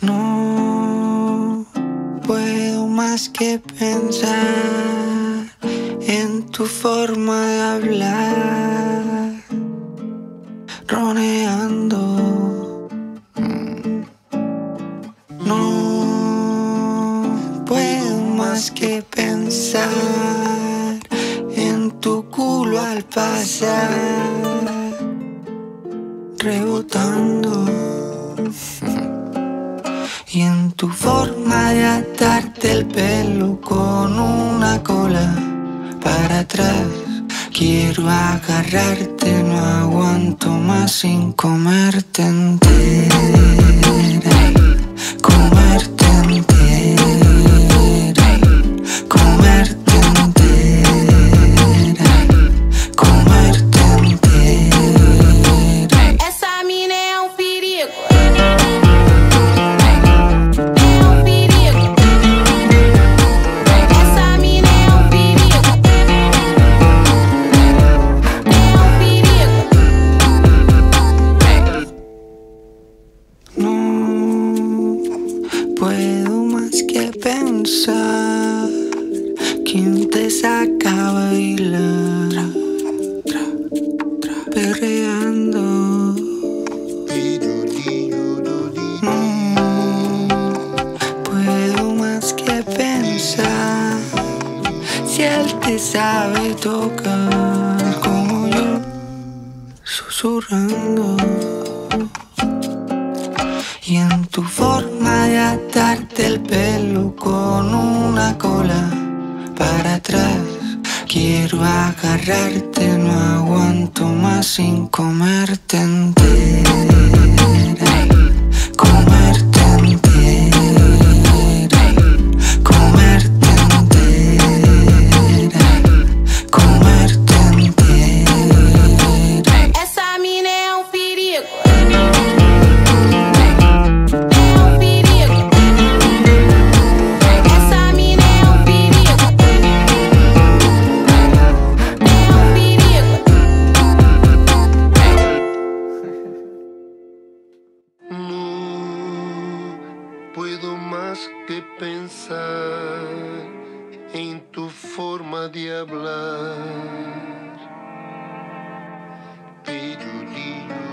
No puedo más que pensar en tu forma de hablar, roneando. No puedo más que pensar en tu culo al pasar, rebotando. Y en tu forma de atarte el pelo con una cola para atrás. Quiero agarrarte, no aguanto más sin comerte. Puedo más que pensar quién te saca a bailar, perreando. No puedo más que pensar si él te sabe tocar como yo, susurrando. Atarte el pelo con una cola para atrás. Quiero agarrarte, no aguanto más sin comerte entera. Puedo más que pensar en tu forma de hablar. Pirulillo,